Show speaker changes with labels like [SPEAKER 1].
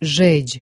[SPEAKER 1] Жечь